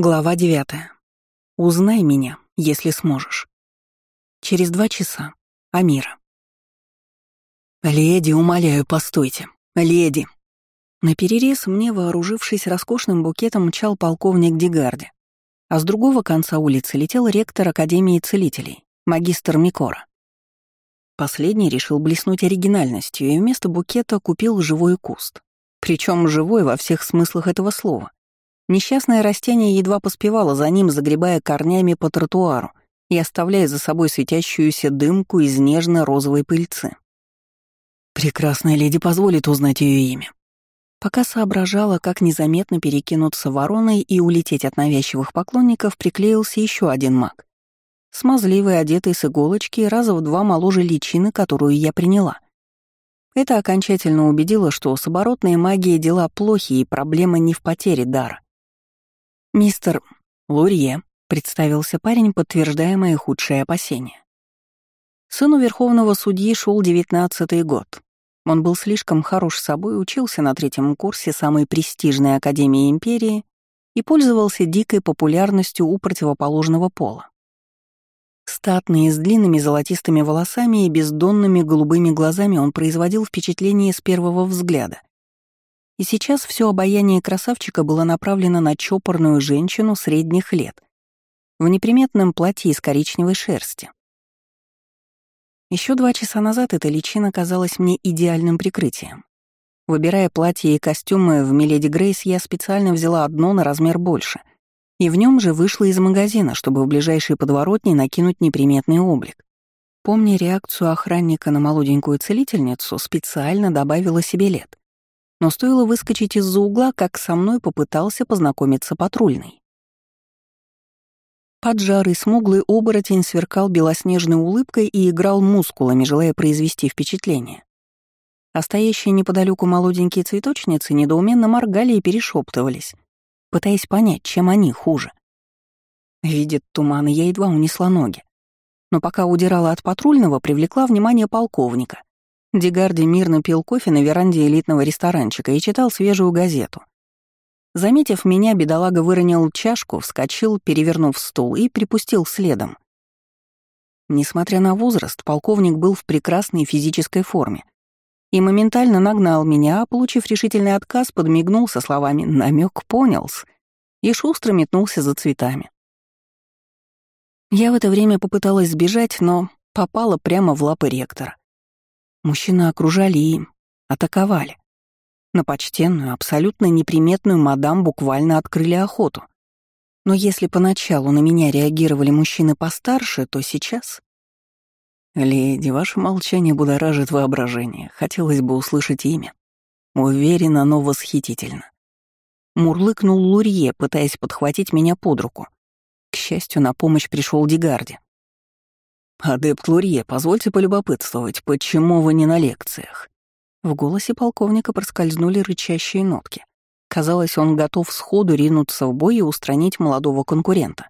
Глава девятая. Узнай меня, если сможешь. Через два часа. Амира. «Леди, умоляю, постойте. Леди!» На перерез мне, вооружившись роскошным букетом, мчал полковник Дигарди, а с другого конца улицы летел ректор Академии целителей, магистр Микора. Последний решил блеснуть оригинальностью и вместо букета купил живой куст. Причем живой во всех смыслах этого слова. Несчастное растение едва поспевало за ним, загребая корнями по тротуару и оставляя за собой светящуюся дымку из нежно-розовой пыльцы. Прекрасная леди позволит узнать ее имя. Пока соображала, как незаметно перекинуться вороной и улететь от навязчивых поклонников, приклеился еще один маг. Смазливый, одетый с иголочки, раза в два моложе личины, которую я приняла. Это окончательно убедило, что с оборотной магией дела плохи и проблема не в потере дара. «Мистер Лурье», — представился парень, подтверждая мои худшие опасения. Сыну верховного судьи шел девятнадцатый год. Он был слишком хорош собой, учился на третьем курсе самой престижной академии империи и пользовался дикой популярностью у противоположного пола. Статный, с длинными золотистыми волосами и бездонными голубыми глазами он производил впечатление с первого взгляда. И сейчас все обаяние красавчика было направлено на чопорную женщину средних лет в неприметном платье из коричневой шерсти. Еще два часа назад эта личина казалась мне идеальным прикрытием. Выбирая платье и костюмы в Миледи Грейс, я специально взяла одно на размер больше, и в нем же вышла из магазина, чтобы в ближайшей подворотне накинуть неприметный облик. Помня реакцию охранника на молоденькую целительницу, специально добавила себе лет. Но стоило выскочить из-за угла, как со мной попытался познакомиться патрульный. Поджарый, смуглый оборотень сверкал белоснежной улыбкой и играл мускулами, желая произвести впечатление. А стоящие неподалеку молоденькие цветочницы недоуменно моргали и перешептывались, пытаясь понять, чем они хуже. Видит туман, я едва унесла ноги. Но пока удирала от патрульного, привлекла внимание полковника. Дигарди мирно пил кофе на веранде элитного ресторанчика и читал свежую газету. Заметив меня, бедолага выронил чашку, вскочил, перевернув стул, и припустил следом. Несмотря на возраст, полковник был в прекрасной физической форме и моментально нагнал меня, а, получив решительный отказ, подмигнул со словами «намек понялс» и шустро метнулся за цветами. Я в это время попыталась сбежать, но попала прямо в лапы ректора. Мужчины окружали и атаковали. На почтенную, абсолютно неприметную мадам буквально открыли охоту. Но если поначалу на меня реагировали мужчины постарше, то сейчас... «Леди, ваше молчание будоражит воображение. Хотелось бы услышать имя. Уверенно, но восхитительно». Мурлыкнул Лурье, пытаясь подхватить меня под руку. К счастью, на помощь пришел Дигарди. «Адепт Лурье, позвольте полюбопытствовать, почему вы не на лекциях?» В голосе полковника проскользнули рычащие нотки. Казалось, он готов сходу ринуться в бой и устранить молодого конкурента.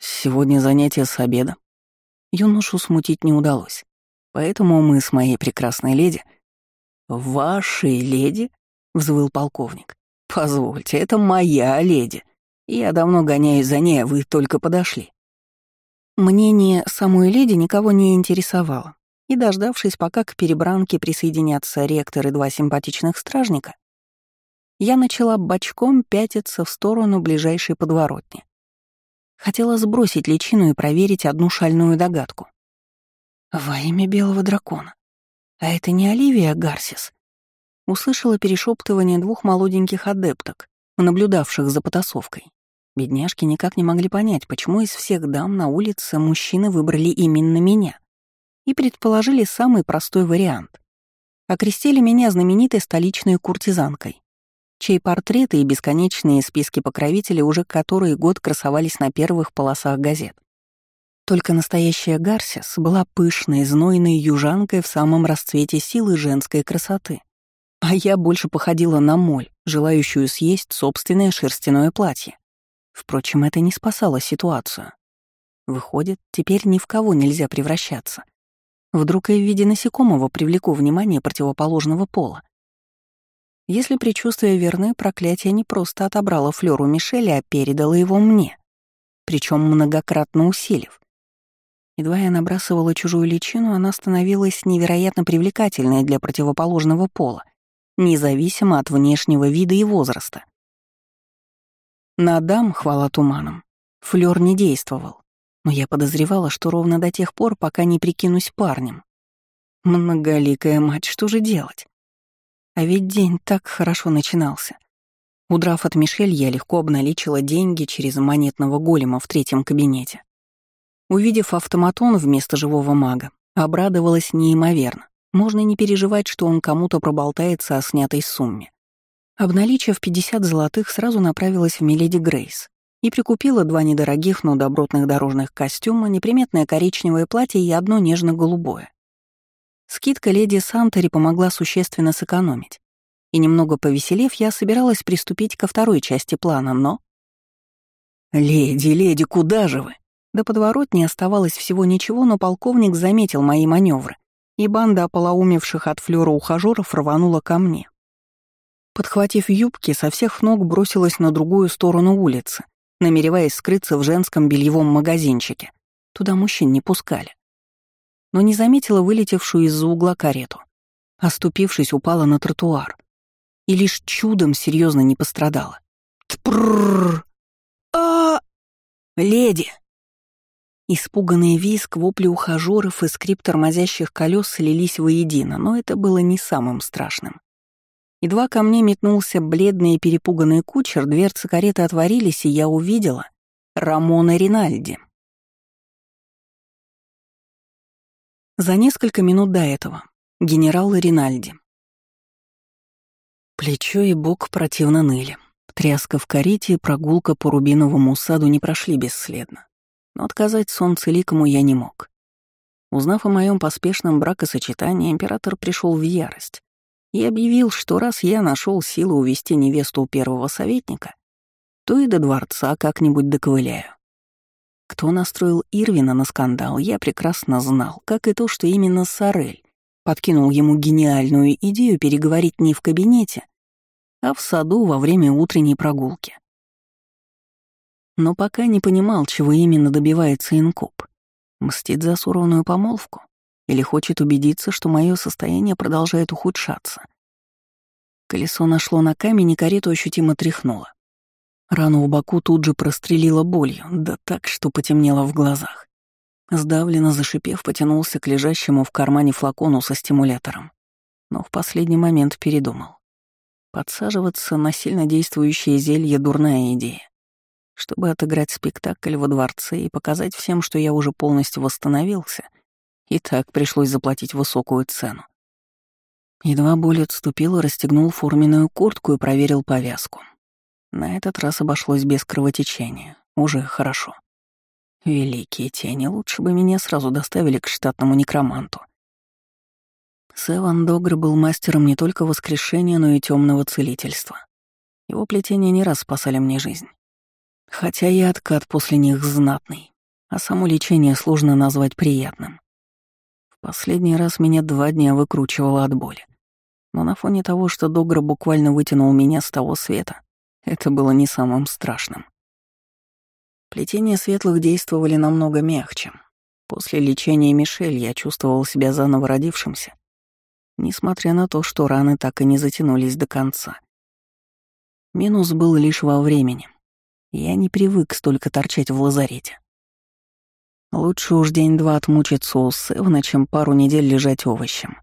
«Сегодня занятие с обеда». Юношу смутить не удалось. Поэтому мы с моей прекрасной леди... «Вашей леди?» — взвыл полковник. «Позвольте, это моя леди. Я давно гоняюсь за ней, а вы только подошли». Мнение самой леди никого не интересовало, и, дождавшись, пока к перебранке присоединятся ректор и два симпатичных стражника, я начала бочком пятиться в сторону ближайшей подворотни. Хотела сбросить личину и проверить одну шальную догадку. «Во имя белого дракона. А это не Оливия Гарсис?» Услышала перешептывание двух молоденьких адепток, наблюдавших за потасовкой. Бедняжки никак не могли понять, почему из всех дам на улице мужчины выбрали именно меня и предположили самый простой вариант. Окрестили меня знаменитой столичной куртизанкой, чей портреты и бесконечные списки покровителей уже который год красовались на первых полосах газет. Только настоящая Гарсис была пышной, знойной южанкой в самом расцвете силы женской красоты. А я больше походила на моль, желающую съесть собственное шерстяное платье. Впрочем, это не спасало ситуацию. Выходит, теперь ни в кого нельзя превращаться. Вдруг и в виде насекомого привлеку внимание противоположного пола. Если предчувствия верны, проклятие не просто отобрало Флёру Мишеля, а передало его мне, причем многократно усилив. Едва я набрасывала чужую личину, она становилась невероятно привлекательной для противоположного пола, независимо от внешнего вида и возраста. На дам, хвала туманам, Флёр не действовал, но я подозревала, что ровно до тех пор, пока не прикинусь парнем. Многоликая мать, что же делать? А ведь день так хорошо начинался. Удрав от Мишель, я легко обналичила деньги через монетного голема в третьем кабинете. Увидев автоматон вместо живого мага, обрадовалась неимоверно. Можно не переживать, что он кому-то проболтается о снятой сумме. Обналичив 50 золотых, сразу направилась в Миледи Грейс и прикупила два недорогих, но добротных дорожных костюма, неприметное коричневое платье и одно нежно-голубое. Скидка леди Сантери помогла существенно сэкономить. И немного повеселев, я собиралась приступить ко второй части плана, но... «Леди, леди, куда же вы?» До подворотни оставалось всего ничего, но полковник заметил мои маневры, и банда ополоумевших от флёра ухажёров рванула ко мне. Подхватив юбки, со всех ног бросилась на другую сторону улицы, намереваясь скрыться в женском бельевом магазинчике. Туда мужчин не пускали. Но не заметила вылетевшую из-за угла карету. Оступившись, упала на тротуар. И лишь чудом серьезно не пострадала. Тпрррр! а Леди! Испуганный визг, вопли ухажеров и скрип тормозящих колес слились воедино, но это было не самым страшным. Едва ко мне метнулся бледный и перепуганный кучер, дверцы кареты отворились, и я увидела Рамона Ринальди. За несколько минут до этого генерал Ринальди. Плечо и бок противно ныли. Тряска в карете и прогулка по рубиновому саду не прошли бесследно но отказать солнцеликому я не мог. Узнав о моем поспешном бракосочетании, император пришел в ярость и объявил, что раз я нашел силу увести невесту у первого советника, то и до дворца как-нибудь доковыляю. Кто настроил Ирвина на скандал, я прекрасно знал, как и то, что именно Сорель подкинул ему гениальную идею переговорить не в кабинете, а в саду во время утренней прогулки но пока не понимал, чего именно добивается инкуб. Мстит за суровную помолвку? Или хочет убедиться, что мое состояние продолжает ухудшаться? Колесо нашло на камень, и карету ощутимо тряхнуло. Рану в боку тут же прострелила болью, да так, что потемнело в глазах. Сдавленно зашипев, потянулся к лежащему в кармане флакону со стимулятором. Но в последний момент передумал. Подсаживаться на сильно действующее зелье — дурная идея. Чтобы отыграть спектакль во дворце и показать всем, что я уже полностью восстановился, и так пришлось заплатить высокую цену. Едва боль отступила, расстегнул форменную куртку и проверил повязку. На этот раз обошлось без кровотечения. Уже хорошо. Великие тени, лучше бы меня сразу доставили к штатному некроманту. Севан Догр был мастером не только воскрешения, но и темного целительства. Его плетения не раз спасали мне жизнь. Хотя и откат после них знатный, а само лечение сложно назвать приятным. Последний раз меня два дня выкручивало от боли. Но на фоне того, что Догра буквально вытянул меня с того света, это было не самым страшным. Плетения светлых действовали намного мягче. После лечения Мишель я чувствовал себя заново родившимся, несмотря на то, что раны так и не затянулись до конца. Минус был лишь во времени. Я не привык столько торчать в лазарете. Лучше уж день-два отмучиться у Севна, чем пару недель лежать овощем.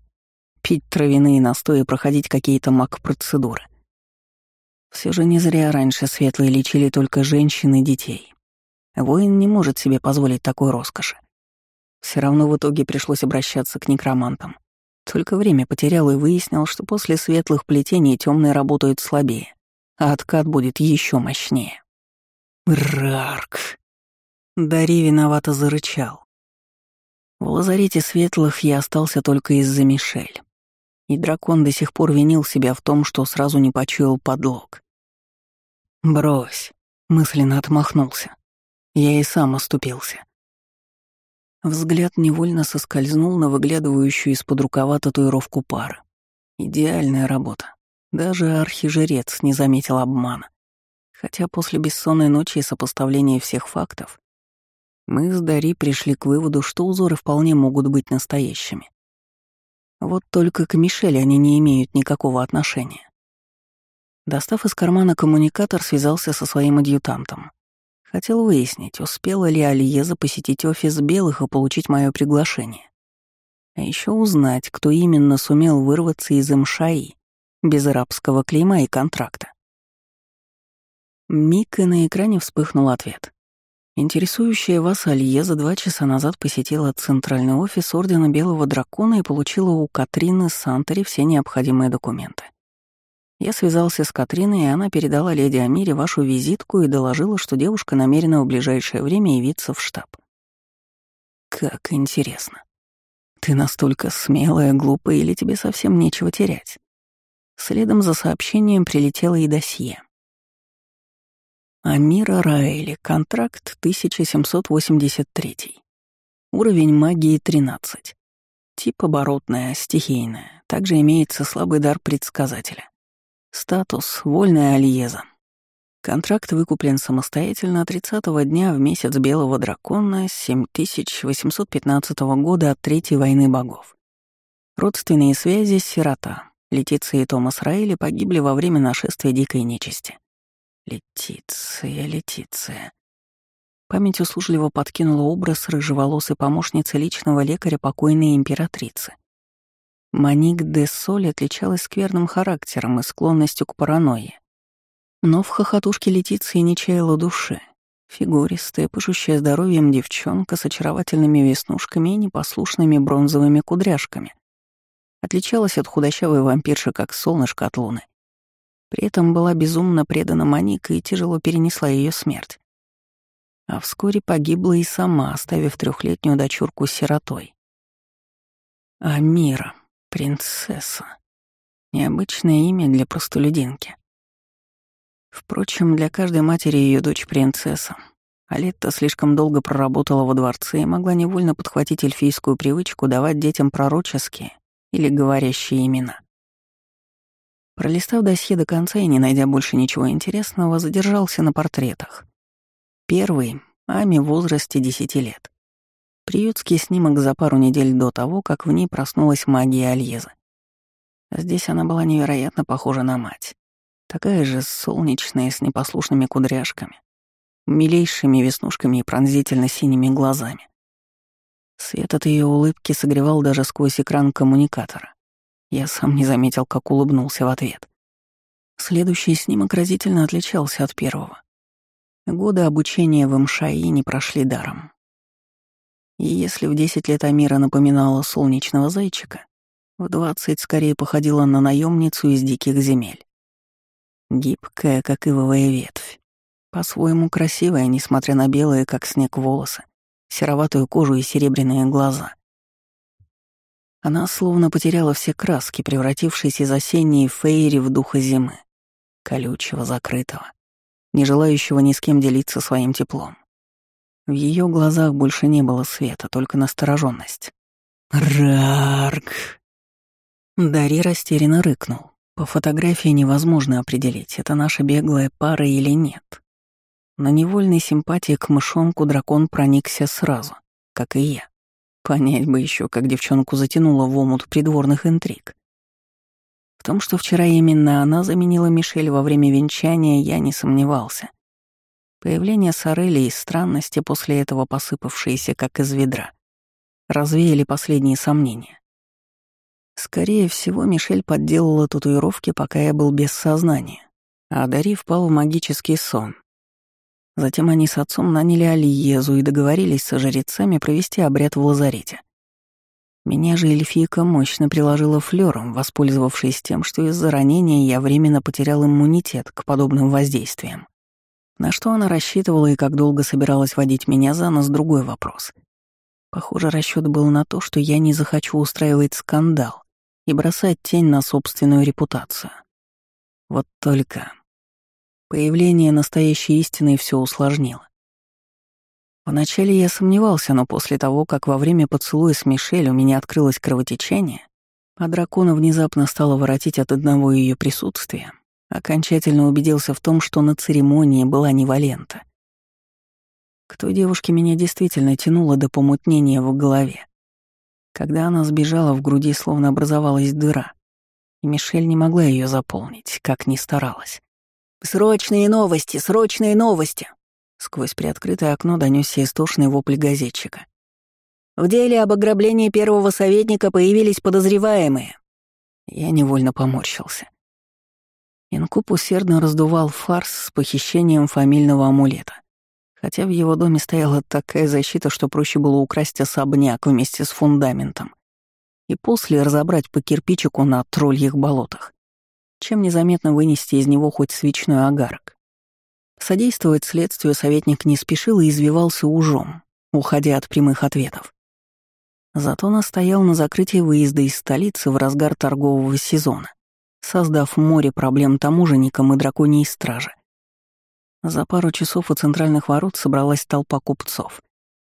Пить травяные настои и проходить какие-то маг-процедуры. Все же не зря раньше светлые лечили только женщин и детей. Воин не может себе позволить такой роскоши. Все равно в итоге пришлось обращаться к некромантам. Только время потерял и выяснил, что после светлых плетений темные работают слабее, а откат будет еще мощнее. Рарк. Дари виновато зарычал. В лазарете светлых я остался только из-за Мишель. И дракон до сих пор винил себя в том, что сразу не почуял подлог. «Брось», — мысленно отмахнулся. Я и сам оступился. Взгляд невольно соскользнул на выглядывающую из-под рукава татуировку пары. Идеальная работа. Даже архижрец не заметил обмана. Хотя после бессонной ночи и сопоставления всех фактов, мы с Дари пришли к выводу, что узоры вполне могут быть настоящими. Вот только к Мишеле они не имеют никакого отношения. Достав из кармана коммуникатор, связался со своим адъютантом. Хотел выяснить, успела ли Алиеза посетить офис белых и получить мое приглашение. А еще узнать, кто именно сумел вырваться из МШАИ без арабского клейма и контракта. Миг и на экране вспыхнул ответ. Интересующая вас Альеза два часа назад посетила центральный офис Ордена Белого Дракона и получила у Катрины Сантери все необходимые документы. Я связался с Катриной, и она передала леди Амире вашу визитку и доложила, что девушка намерена в ближайшее время явиться в штаб. Как интересно. Ты настолько смелая, глупая или тебе совсем нечего терять? Следом за сообщением прилетело и досье. Амира Раэли, контракт 1783. Уровень магии 13. Тип оборотная, стихийная. Также имеется слабый дар предсказателя. Статус — вольная альеза. Контракт выкуплен самостоятельно 30-го дня в месяц Белого Дракона 7815 года от Третьей войны богов. Родственные связи — сирота. Летиция и Томас Райли погибли во время нашествия дикой нечисти. Летиция, Летиция. Память услужливо подкинула образ рыжеволосой помощницы личного лекаря покойной императрицы. Маник де Соль отличалась скверным характером и склонностью к паранойе. Но в хохотушке Летиции не чаяла души. Фигуристая, пышущая здоровьем девчонка с очаровательными веснушками и непослушными бронзовыми кудряшками. Отличалась от худощавой вампирши, как солнышко от луны. При этом была безумно предана Маника и тяжело перенесла ее смерть. А вскоре погибла и сама, оставив трехлетнюю дочурку сиротой. Амира, принцесса. Необычное имя для простолюдинки. Впрочем, для каждой матери ее дочь принцесса. Алетта слишком долго проработала во дворце и могла невольно подхватить эльфийскую привычку давать детям пророческие или говорящие имена. Пролистав досье до конца и не найдя больше ничего интересного, задержался на портретах. Первый — Ами в возрасте 10 лет. Приютский снимок за пару недель до того, как в ней проснулась магия Альезы. Здесь она была невероятно похожа на мать. Такая же солнечная, с непослушными кудряшками, милейшими веснушками и пронзительно-синими глазами. Свет от ее улыбки согревал даже сквозь экран коммуникатора. Я сам не заметил, как улыбнулся в ответ. Следующий снимок разительно отличался от первого. Годы обучения в МШИ не прошли даром. И если в 10 лет Амира напоминала солнечного зайчика, в 20 скорее походила на наемницу из диких земель. Гибкая, как ивовая ветвь. По-своему красивая, несмотря на белые, как снег, волосы, сероватую кожу и серебряные глаза. Она словно потеряла все краски, превратившись из осенней фейри в духа зимы, колючего, закрытого, не желающего ни с кем делиться своим теплом. В ее глазах больше не было света, только настороженность. «Рарк!» Дари растерянно рыкнул. По фотографии невозможно определить, это наша беглая пара или нет. На невольной симпатии к мышонку дракон проникся сразу, как и я. Понять бы еще, как девчонку затянула в омут придворных интриг. В том, что вчера именно она заменила Мишель во время венчания, я не сомневался. Появление Сорели и странности после этого посыпавшиеся, как из ведра, развеяли последние сомнения. Скорее всего, Мишель подделала татуировки, пока я был без сознания, а Дари впал в магический сон, Затем они с отцом наняли Алиезу и договорились со жрецами провести обряд в лазарете. Меня же эльфийка мощно приложила флёром, воспользовавшись тем, что из-за ранения я временно потерял иммунитет к подобным воздействиям. На что она рассчитывала и как долго собиралась водить меня за нос — другой вопрос. Похоже, расчет был на то, что я не захочу устраивать скандал и бросать тень на собственную репутацию. Вот только Появление настоящей истины все усложнило. Вначале я сомневался, но после того, как во время поцелуя с Мишель у меня открылось кровотечение, А дракона внезапно стало воротить от одного ее присутствия, окончательно убедился в том, что на церемонии была не Валента. К той девушке меня действительно тянуло до помутнения в голове. Когда она сбежала, в груди словно образовалась дыра, и Мишель не могла ее заполнить, как ни старалась. «Срочные новости! Срочные новости!» Сквозь приоткрытое окно донесся истошный вопль газетчика. «В деле об ограблении первого советника появились подозреваемые». Я невольно поморщился. Инкуб усердно раздувал фарс с похищением фамильного амулета. Хотя в его доме стояла такая защита, что проще было украсть особняк вместе с фундаментом и после разобрать по кирпичику на тролльих болотах, чем незаметно вынести из него хоть свечной огарок. Содействовать следствию советник не спешил и извивался ужом, уходя от прямых ответов. Зато настоял на закрытии выезда из столицы в разгар торгового сезона создав море проблем таможенникам и драконьей страже. За пару часов у центральных ворот собралась толпа купцов.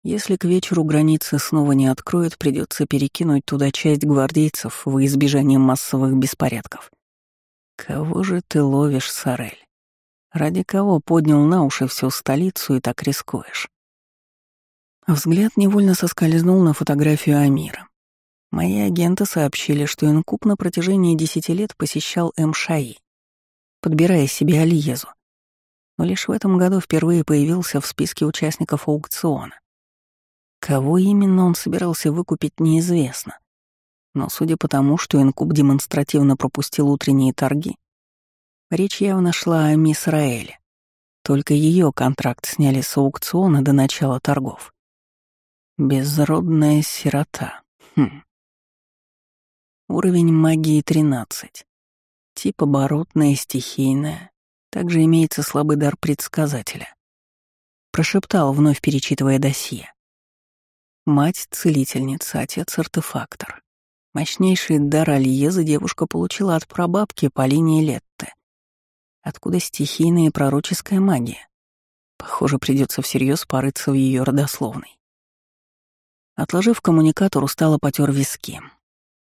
Если к вечеру границы снова не откроют, придется перекинуть туда часть гвардейцев во избежание массовых беспорядков. Кого же ты ловишь, Сорель? Ради кого поднял на уши всю столицу и так рискуешь? Взгляд невольно соскользнул на фотографию Амира. Мои агенты сообщили, что Инкуб на протяжении десяти лет посещал М-Шаи, подбирая себе Алиезу. Но лишь в этом году впервые появился в списке участников аукциона. Кого именно он собирался выкупить, неизвестно. Но судя по тому, что Инкуб демонстративно пропустил утренние торги, речь явно шла о мисс Раэле. Только ее контракт сняли с аукциона до начала торгов. Безродная сирота. Хм. Уровень магии 13. Тип оборотная, стихийная. Также имеется слабый дар предсказателя. Прошептал, вновь перечитывая досье. Мать — целительница, отец — артефактор. Мощнейший дар Альеза девушка получила от прабабки по линии Летте. Откуда стихийная и пророческая магия? Похоже, придется всерьез порыться в ее родословной. Отложив коммуникатор, устало потер виски.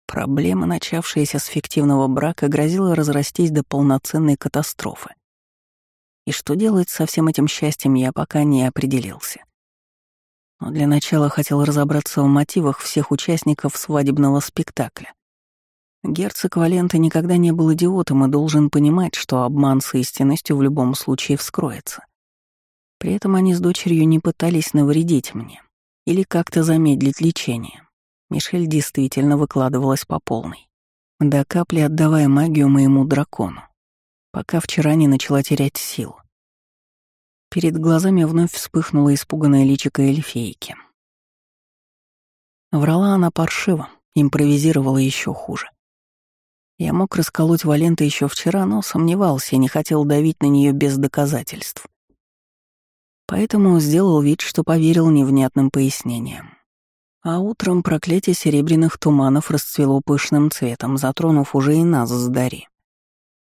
Проблема, начавшаяся с фиктивного брака, грозила разрастись до полноценной катастрофы. И что делать со всем этим счастьем, я пока не определился. Но для начала хотел разобраться в мотивах всех участников свадебного спектакля. Герцог Валента никогда не был идиотом и должен понимать, что обман с истинностью в любом случае вскроется. При этом они с дочерью не пытались навредить мне или как-то замедлить лечение. Мишель действительно выкладывалась по полной, до капли отдавая магию моему дракону, пока вчера не начала терять силу. Перед глазами вновь вспыхнула испуганная личико эльфейки. Врала она паршиво, импровизировала еще хуже. Я мог расколоть Валента еще вчера, но сомневался и не хотел давить на нее без доказательств. Поэтому сделал вид, что поверил невнятным пояснениям. А утром проклятие серебряных туманов расцвело пышным цветом, затронув уже и нас с Дари.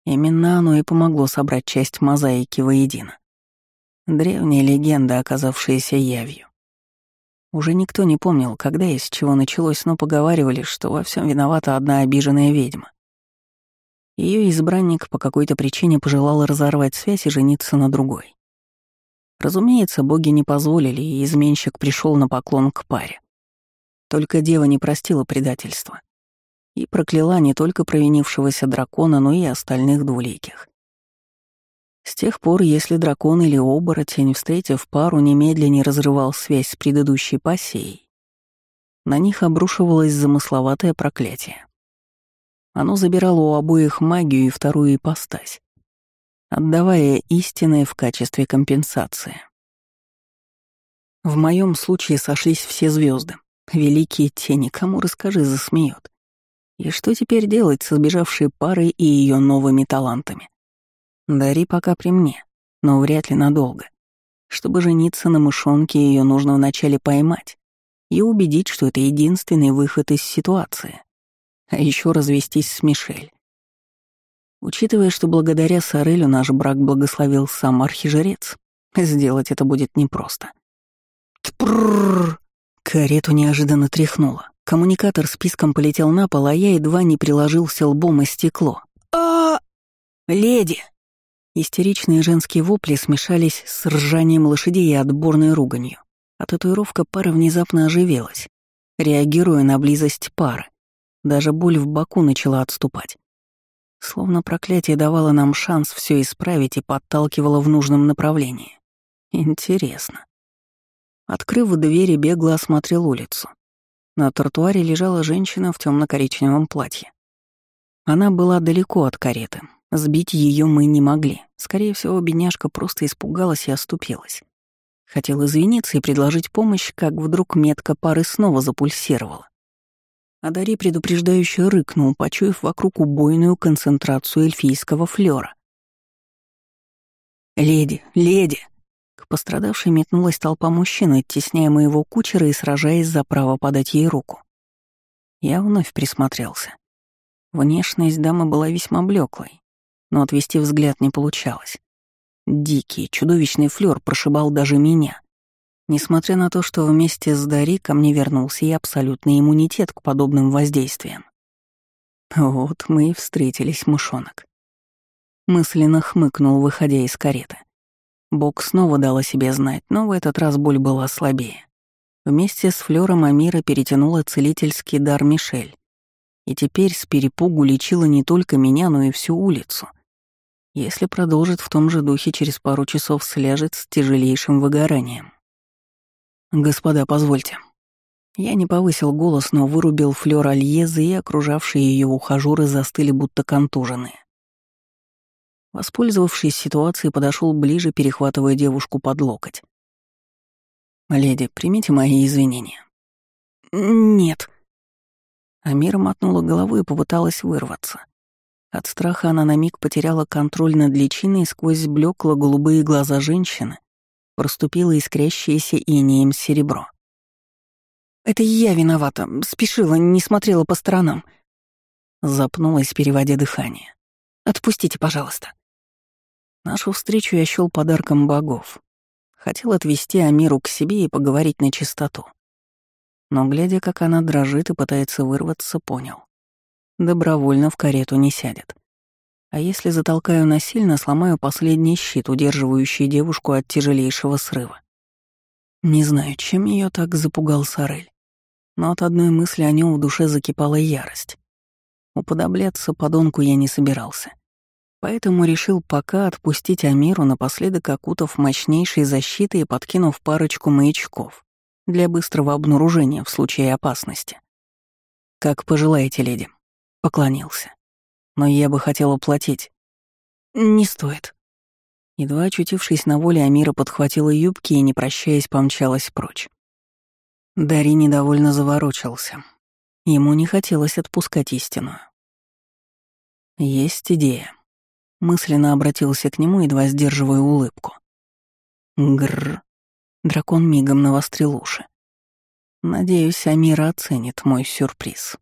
Именно оно и помогло собрать часть мозаики воедино. Древняя легенда, оказавшаяся явью. Уже никто не помнил, когда и с чего началось, но поговаривали, что во всем виновата одна обиженная ведьма. Ее избранник по какой-то причине пожелал разорвать связь и жениться на другой. Разумеется, боги не позволили, и изменщик пришел на поклон к паре. Только дева не простила предательства и прокляла не только провинившегося дракона, но и остальных двуликих. С тех пор, если дракон или оборотень, встретив пару, немедленно разрывал связь с предыдущей пассией, на них обрушивалось замысловатое проклятие. Оно забирало у обоих магию и вторую ипостась, отдавая истинное в качестве компенсации. В моем случае сошлись все звезды, Великие тени, кому расскажи, засмеет. И что теперь делать со сбежавшей парой и ее новыми талантами? Дари пока при мне, но вряд ли надолго. Чтобы жениться на мышонке, ее нужно вначале поймать и убедить, что это единственный выход из ситуации. А еще развестись с Мишель. Учитывая, что благодаря Сорелю наш брак благословил сам архижрец, сделать это будет непросто. Тпрррр! Карету неожиданно тряхнуло. Коммуникатор с писком полетел на пол, а я едва не приложился лбом о стекло. а Леди!» Истеричные женские вопли смешались с ржанием лошадей и отборной руганью. А татуировка пары внезапно оживилась, реагируя на близость пары. Даже боль в боку начала отступать. Словно проклятие давало нам шанс все исправить и подталкивало в нужном направлении. Интересно. Открыв двери, бегло осмотрел улицу. На тротуаре лежала женщина в темно коричневом платье. Она была далеко от кареты. Сбить ее мы не могли. Скорее всего, бедняжка просто испугалась и оступилась. Хотел извиниться и предложить помощь, как вдруг метка пары снова запульсировала. Адари предупреждающе рыкнул, почуяв вокруг убойную концентрацию эльфийского флера. «Леди, леди!» К пострадавшей метнулась толпа мужчин, оттесняя моего кучера и сражаясь за право подать ей руку. Я вновь присмотрелся. Внешность дамы была весьма блеклой, но отвести взгляд не получалось. Дикий, чудовищный флёр прошибал даже меня. Несмотря на то, что вместе с Дари ко мне вернулся и абсолютный иммунитет к подобным воздействиям. Вот мы и встретились, мышонок. Мысленно хмыкнул, выходя из кареты. Бог снова дал о себе знать, но в этот раз боль была слабее. Вместе с Флёром Амира перетянула целительский дар Мишель. И теперь с перепугу лечила не только меня, но и всю улицу. Если продолжит в том же духе, через пару часов сляжет с тяжелейшим выгоранием. «Господа, позвольте». Я не повысил голос, но вырубил флёр Альезы, и окружавшие ее ухажёры застыли, будто контуженные. Воспользовавшись ситуацией, подошел ближе, перехватывая девушку под локоть. «Леди, примите мои извинения». «Нет». Амира мотнула головой и попыталась вырваться. От страха она на миг потеряла контроль над личиной, и сквозь блекло голубые глаза женщины проступило искрящееся инеем серебро. «Это я виновата, спешила, не смотрела по сторонам». Запнулась, переводя дыхание. «Отпустите, пожалуйста». Нашу встречу я счёл подарком богов. Хотел отвести Амиру к себе и поговорить на чистоту. Но, глядя, как она дрожит и пытается вырваться, понял. Добровольно в карету не сядет. А если затолкаю насильно, сломаю последний щит, удерживающий девушку от тяжелейшего срыва. Не знаю, чем ее так запугал Сорель, но от одной мысли о нем в душе закипала ярость. Уподобляться подонку я не собирался. Поэтому решил пока отпустить Амиру, напоследок окутав мощнейшей защитой и подкинув парочку маячков для быстрого обнаружения в случае опасности. «Как пожелаете, леди», — поклонился но я бы хотел уплатить. Не стоит. Едва очутившись на воле, Амира подхватила юбки и, не прощаясь, помчалась прочь. Дари недовольно заворочился. Ему не хотелось отпускать истину. «Есть идея». Мысленно обратился к нему, едва сдерживая улыбку. Гррр. Дракон мигом навострил уши. Надеюсь, Амира оценит мой сюрприз.